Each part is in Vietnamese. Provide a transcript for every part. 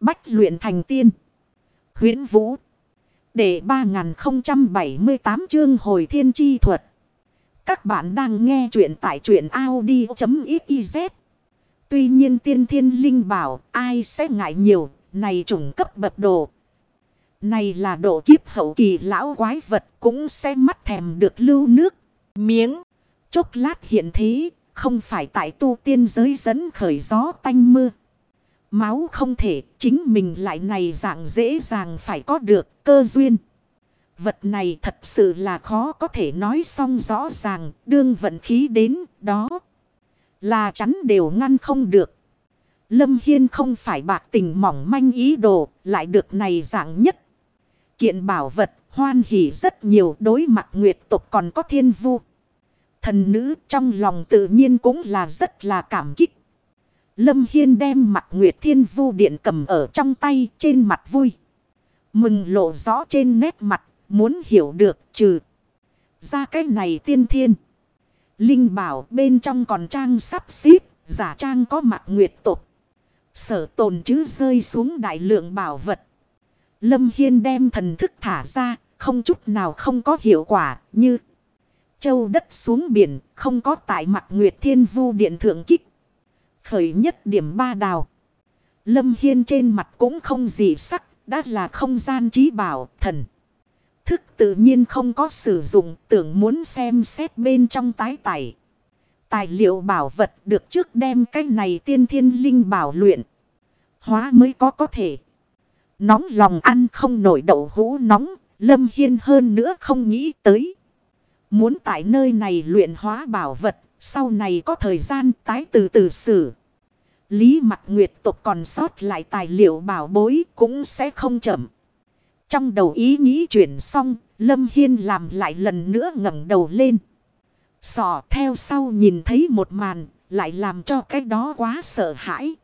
Bách luyện thành tiên. huyễn Vũ. Để 3078 chương hồi thiên chi thuật. Các bạn đang nghe truyện tại truyện Audi.xyz. Tuy nhiên tiên thiên linh bảo, ai sẽ ngại nhiều. Này trùng cấp bậc độ. Này là độ kiếp hậu kỳ lão quái vật cũng sẽ mắt thèm được lưu nước. Miếng. Chốc lát hiện thế. Không phải tại tu tiên giới dẫn khởi gió tanh mưa. Máu không thể, chính mình lại này dạng dễ dàng phải có được cơ duyên. Vật này thật sự là khó có thể nói xong rõ ràng, đương vận khí đến, đó là chắn đều ngăn không được. Lâm Hiên không phải bạc tình mỏng manh ý đồ, lại được này dạng nhất. Kiện bảo vật, hoan hỉ rất nhiều đối mặt nguyệt tục còn có thiên vu. Thần nữ trong lòng tự nhiên cũng là rất là cảm kích. Lâm Hiên đem mặt Nguyệt Thiên Vu Điện cầm ở trong tay trên mặt vui. Mừng lộ rõ trên nét mặt, muốn hiểu được trừ. Ra cái này tiên thiên. Linh bảo bên trong còn trang sắp xếp, giả trang có mặt Nguyệt tục. Sở tồn chứ rơi xuống đại lượng bảo vật. Lâm Hiên đem thần thức thả ra, không chút nào không có hiệu quả như châu đất xuống biển, không có tại mặt Nguyệt Thiên Vu Điện Thượng Kích. Khởi nhất điểm ba đào. Lâm Hiên trên mặt cũng không gì sắc, đã là không gian trí bảo, thần. Thức tự nhiên không có sử dụng, tưởng muốn xem xét bên trong tái tải. Tài liệu bảo vật được trước đem cái này tiên thiên linh bảo luyện. Hóa mới có có thể. Nóng lòng ăn không nổi đậu hũ nóng, Lâm Hiên hơn nữa không nghĩ tới. Muốn tại nơi này luyện hóa bảo vật, sau này có thời gian tái từ từ xử. Lý mặt nguyệt tục còn sót lại tài liệu bảo bối cũng sẽ không chậm. Trong đầu ý nghĩ chuyển xong, Lâm Hiên làm lại lần nữa ngẩng đầu lên. Sò theo sau nhìn thấy một màn, lại làm cho cái đó quá sợ hãi.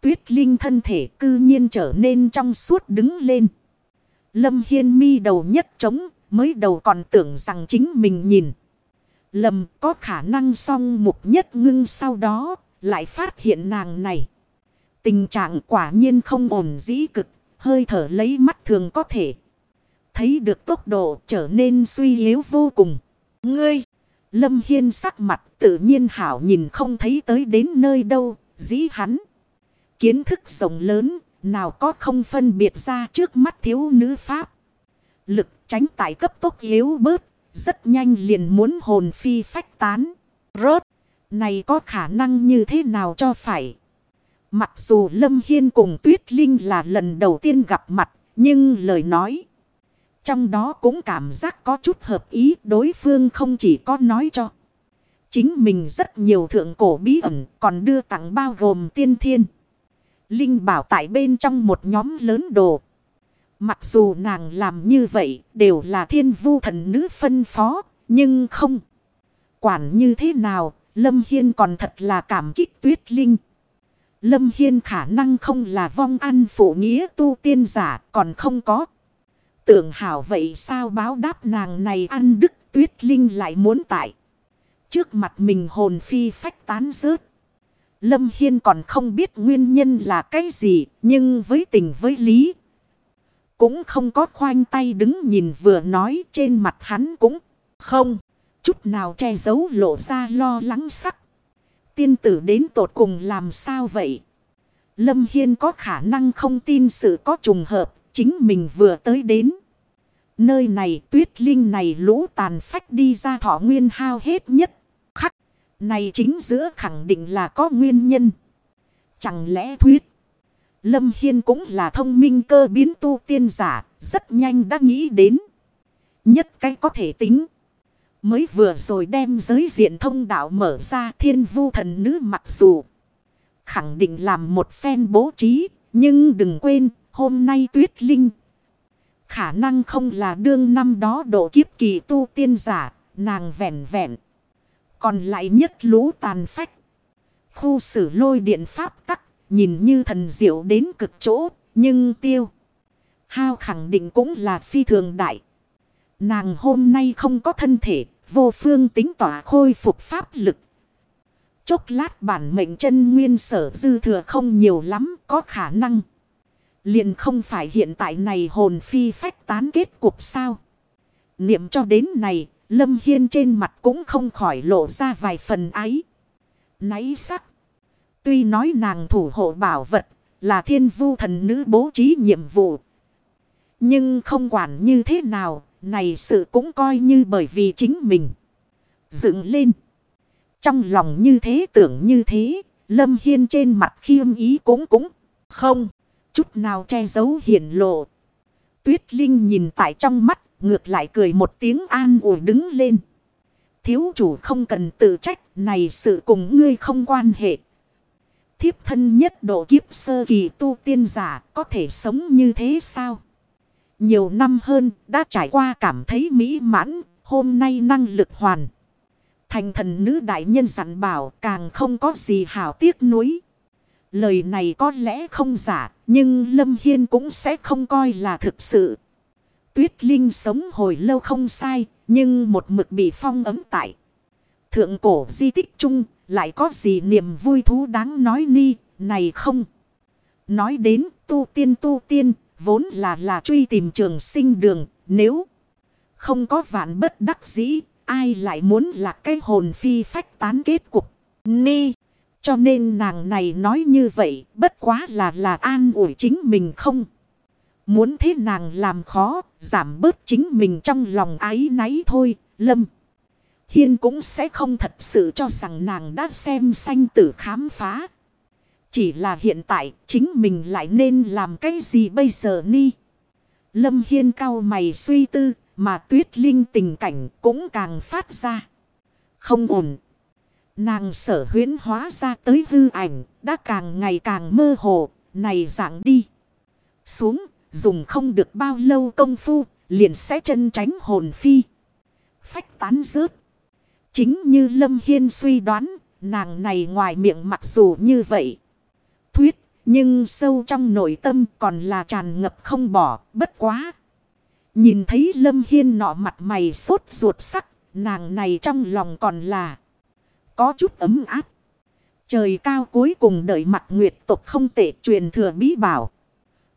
Tuyết Linh thân thể cư nhiên trở nên trong suốt đứng lên. Lâm Hiên mi đầu nhất trống, mới đầu còn tưởng rằng chính mình nhìn. Lầm có khả năng song mục nhất ngưng sau đó lại phát hiện nàng này. Tình trạng quả nhiên không ổn dĩ cực, hơi thở lấy mắt thường có thể. Thấy được tốc độ trở nên suy yếu vô cùng. Ngươi, Lâm Hiên sắc mặt tự nhiên hảo nhìn không thấy tới đến nơi đâu, dĩ hắn. Kiến thức rộng lớn, nào có không phân biệt ra trước mắt thiếu nữ Pháp. Lực tránh tại cấp tốc yếu bớt, rất nhanh liền muốn hồn phi phách tán. Rớt! Này có khả năng như thế nào cho phải? Mặc dù Lâm Hiên cùng Tuyết Linh là lần đầu tiên gặp mặt, nhưng lời nói. Trong đó cũng cảm giác có chút hợp ý đối phương không chỉ có nói cho. Chính mình rất nhiều thượng cổ bí ẩn còn đưa tặng bao gồm tiên thiên. Linh bảo tại bên trong một nhóm lớn đồ. Mặc dù nàng làm như vậy đều là thiên vu thần nữ phân phó, nhưng không. Quản như thế nào, Lâm Hiên còn thật là cảm kích tuyết linh. Lâm Hiên khả năng không là vong ăn phụ nghĩa tu tiên giả còn không có. Tưởng hảo vậy sao báo đáp nàng này ăn đức tuyết linh lại muốn tại. Trước mặt mình hồn phi phách tán rớt. Lâm Hiên còn không biết nguyên nhân là cái gì nhưng với tình với lý. Cũng không có khoanh tay đứng nhìn vừa nói trên mặt hắn cũng không chút nào che giấu lộ ra lo lắng sắc. Tiên tử đến tột cùng làm sao vậy? Lâm Hiên có khả năng không tin sự có trùng hợp, chính mình vừa tới đến. Nơi này tuyết linh này lũ tàn phách đi ra thọ nguyên hao hết nhất. Khắc, này chính giữa khẳng định là có nguyên nhân. Chẳng lẽ thuyết, Lâm Hiên cũng là thông minh cơ biến tu tiên giả, rất nhanh đã nghĩ đến. Nhất cái có thể tính. Mới vừa rồi đem giới diện thông đạo mở ra thiên vu thần nữ mặc dù. Khẳng định làm một phen bố trí. Nhưng đừng quên hôm nay tuyết linh. Khả năng không là đương năm đó độ kiếp kỳ tu tiên giả. Nàng vẹn vẹn. Còn lại nhất lũ tàn phách. Khu xử lôi điện pháp tắc. Nhìn như thần diệu đến cực chỗ. Nhưng tiêu. Hao khẳng định cũng là phi thường đại. Nàng hôm nay không có thân thể, vô phương tính tỏa khôi phục pháp lực. Chốc lát bản mệnh chân nguyên sở dư thừa không nhiều lắm, có khả năng. Liền không phải hiện tại này hồn phi phách tán kết cục sao. Niệm cho đến này, Lâm Hiên trên mặt cũng không khỏi lộ ra vài phần ái. Náy sắc. Tuy nói nàng thủ hộ bảo vật là thiên vu thần nữ bố trí nhiệm vụ. Nhưng không quản như thế nào, này sự cũng coi như bởi vì chính mình. Dựng lên. Trong lòng như thế tưởng như thế, Lâm Hiên trên mặt khiêm ý cũng cũng không. Chút nào che giấu hiển lộ. Tuyết Linh nhìn tại trong mắt, ngược lại cười một tiếng an ủi đứng lên. Thiếu chủ không cần tự trách, này sự cùng ngươi không quan hệ. Thiếp thân nhất độ kiếp sơ kỳ tu tiên giả có thể sống như thế sao? Nhiều năm hơn đã trải qua cảm thấy mỹ mãn, hôm nay năng lực hoàn. Thành thần nữ đại nhân dặn bảo càng không có gì hảo tiếc nuối. Lời này có lẽ không giả, nhưng Lâm Hiên cũng sẽ không coi là thực sự. Tuyết Linh sống hồi lâu không sai, nhưng một mực bị phong ấm tại. Thượng cổ di tích chung, lại có gì niềm vui thú đáng nói ni, này không. Nói đến tu tiên tu tiên, vốn là là truy tìm trường sinh đường, nếu không có vạn bất đắc dĩ, ai lại muốn là cái hồn phi phách tán kết cục. Ni, cho nên nàng này nói như vậy, bất quá là là an ủi chính mình không. Muốn thế nàng làm khó, giảm bớt chính mình trong lòng ái náy thôi, lâm. Hiên cũng sẽ không thật sự cho rằng nàng đã xem sanh tử khám phá. Chỉ là hiện tại chính mình lại nên làm cái gì bây giờ ni. Lâm Hiên cao mày suy tư mà tuyết linh tình cảnh cũng càng phát ra. Không ổn. Nàng sở huyến hóa ra tới hư ảnh đã càng ngày càng mơ hồ. Này dạng đi. Xuống, dùng không được bao lâu công phu, liền sẽ chân tránh hồn phi. Phách tán rớt. Chính như Lâm Hiên suy đoán nàng này ngoài miệng mặc dù như vậy thuyết, nhưng sâu trong nội tâm còn là tràn ngập không bỏ, bất quá. Nhìn thấy Lâm Hiên nọ mặt mày sốt ruột sắc, nàng này trong lòng còn là có chút ấm áp. Trời cao cuối cùng đợi mặt nguyệt tục không tệ truyền thừa bí bảo.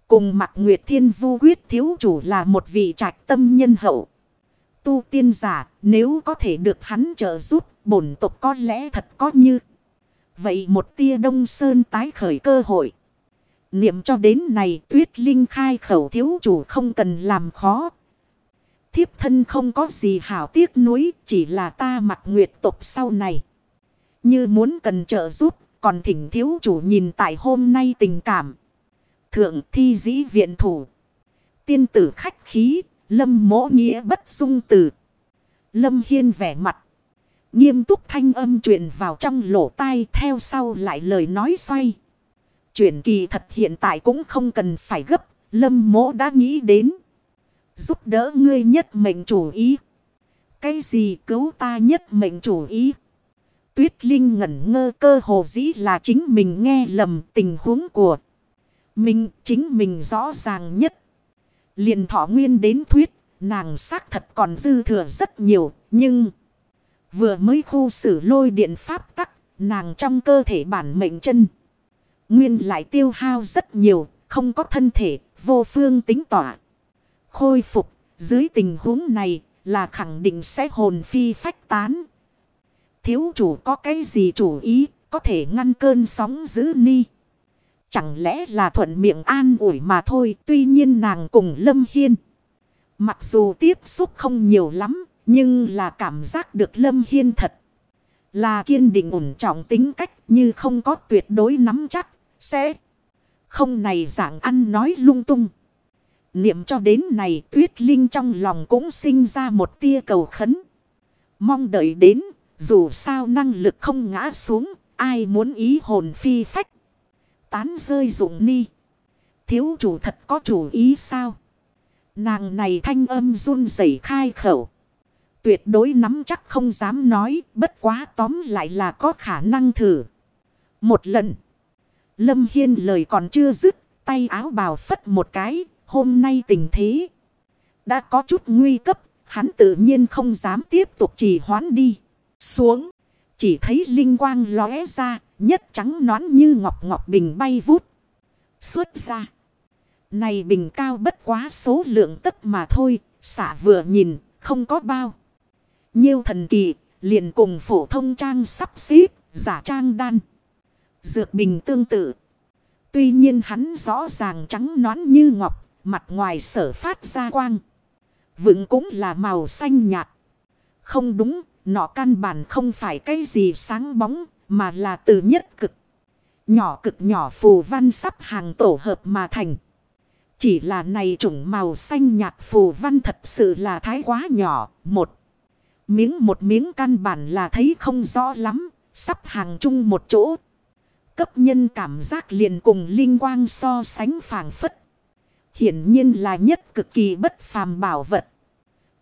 Cùng mặt nguyệt thiên vu quyết thiếu chủ là một vị trạch tâm nhân hậu. Tu tiên giả nếu có thể được hắn trợ giúp bổn tộc có lẽ thật có như. Vậy một tia đông sơn tái khởi cơ hội. Niệm cho đến này tuyết linh khai khẩu thiếu chủ không cần làm khó. Thiếp thân không có gì hảo tiếc nuối chỉ là ta mặc nguyệt tộc sau này. Như muốn cần trợ giúp còn thỉnh thiếu chủ nhìn tại hôm nay tình cảm. Thượng thi dĩ viện thủ. Tiên tử khách khí, lâm mỗ nghĩa bất dung tử. Lâm hiên vẻ mặt Nghiêm túc thanh âm truyền vào trong lỗ tai theo sau lại lời nói xoay. Chuyển kỳ thật hiện tại cũng không cần phải gấp. Lâm mỗ đã nghĩ đến. Giúp đỡ ngươi nhất mệnh chủ ý. Cái gì cứu ta nhất mệnh chủ ý. Tuyết Linh ngẩn ngơ cơ hồ dĩ là chính mình nghe lầm tình huống của. Mình, chính mình rõ ràng nhất liền thọ nguyên đến thuyết. Nàng xác thật còn dư thừa rất nhiều. Nhưng... Vừa mới khu xử lôi điện pháp tắc, nàng trong cơ thể bản mệnh chân. Nguyên lại tiêu hao rất nhiều, không có thân thể, vô phương tính tỏa. Khôi phục, dưới tình huống này là khẳng định sẽ hồn phi phách tán. Thiếu chủ có cái gì chủ ý, có thể ngăn cơn sóng giữ ni. Chẳng lẽ là thuận miệng an ủi mà thôi, tuy nhiên nàng cùng Lâm Hiên. Mặc dù tiếp xúc không nhiều lắm, nhưng là cảm giác được Lâm Hiên thật. Là kiên định ổn trọng tính cách như không có tuyệt đối nắm chắc. Sẽ không này dạng ăn nói lung tung. Niệm cho đến này tuyết linh trong lòng cũng sinh ra một tia cầu khấn. Mong đợi đến dù sao năng lực không ngã xuống. Ai muốn ý hồn phi phách. Tán rơi dụng ni. Thiếu chủ thật có chủ ý sao? Nàng này thanh âm run rẩy khai khẩu tuyệt đối nắm chắc không dám nói, bất quá tóm lại là có khả năng thử. Một lần, Lâm Hiên lời còn chưa dứt, tay áo bào phất một cái, hôm nay tình thế. Đã có chút nguy cấp, hắn tự nhiên không dám tiếp tục trì hoãn đi. Xuống, chỉ thấy linh quang lóe ra, nhất trắng nón như ngọc ngọc bình bay vút. Xuất ra, Này bình cao bất quá số lượng tất mà thôi, xả vừa nhìn, không có bao. Nhiêu thần kỳ, liền cùng phổ thông trang sắp xếp, giả trang đan. Dược bình tương tự. Tuy nhiên hắn rõ ràng trắng nón như ngọc, mặt ngoài sở phát ra quang. Vững cũng là màu xanh nhạt. Không đúng, nọ căn bản không phải cái gì sáng bóng, mà là từ nhất cực. Nhỏ cực nhỏ phù văn sắp hàng tổ hợp mà thành. Chỉ là này chủng màu xanh nhạt phù văn thật sự là thái quá nhỏ. Một miếng một miếng căn bản là thấy không rõ lắm. Sắp hàng chung một chỗ. Cấp nhân cảm giác liền cùng linh quang so sánh phàng phất. Hiển nhiên là nhất cực kỳ bất phàm bảo vật.